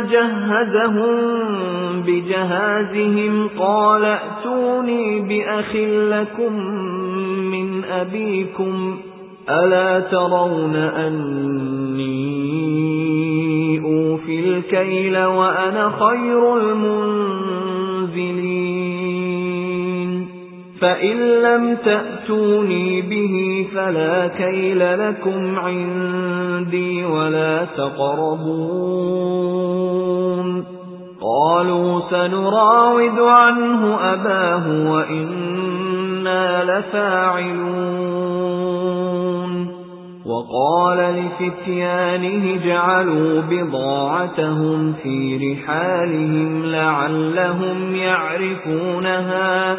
جَهَّزَهُم بِجَهَازِهِمْ قَالَ ائْتُونِي بِأَخٍ لَّكُم مِّنْ أَبِيكُمْ أَلَا تَرَوْنَ أَنِّي أُوفِي الْكَيْلَ وَأَنَا خَيْرُ الْمُنزِلِينَ فَإِن لَّمْ تَأْتُونِي بِهِ فَلَا كَيْلَ لَكُمْ عِندِي وَلَا تَقْرَبُونِ قَالُوا سَنُرَاوِدُ عَنْهُ أَبَاهُ وَإِنَّا لَفَاعِلُونَ وَقَالَ لِفِتْيَانِهِ اجْعَلُوا بِضَاعَتَهُمْ فِي رِحَالِهِمْ لَعَلَّهُمْ يَعْرِفُونَهَا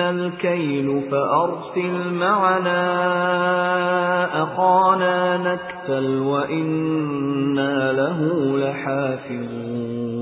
الْكَيْلُ فَأَرْسِلْ مَعَنَا أَخَانَا نَكْتَلْ وَإِنَّا لَهُ لَحَافِظُونَ.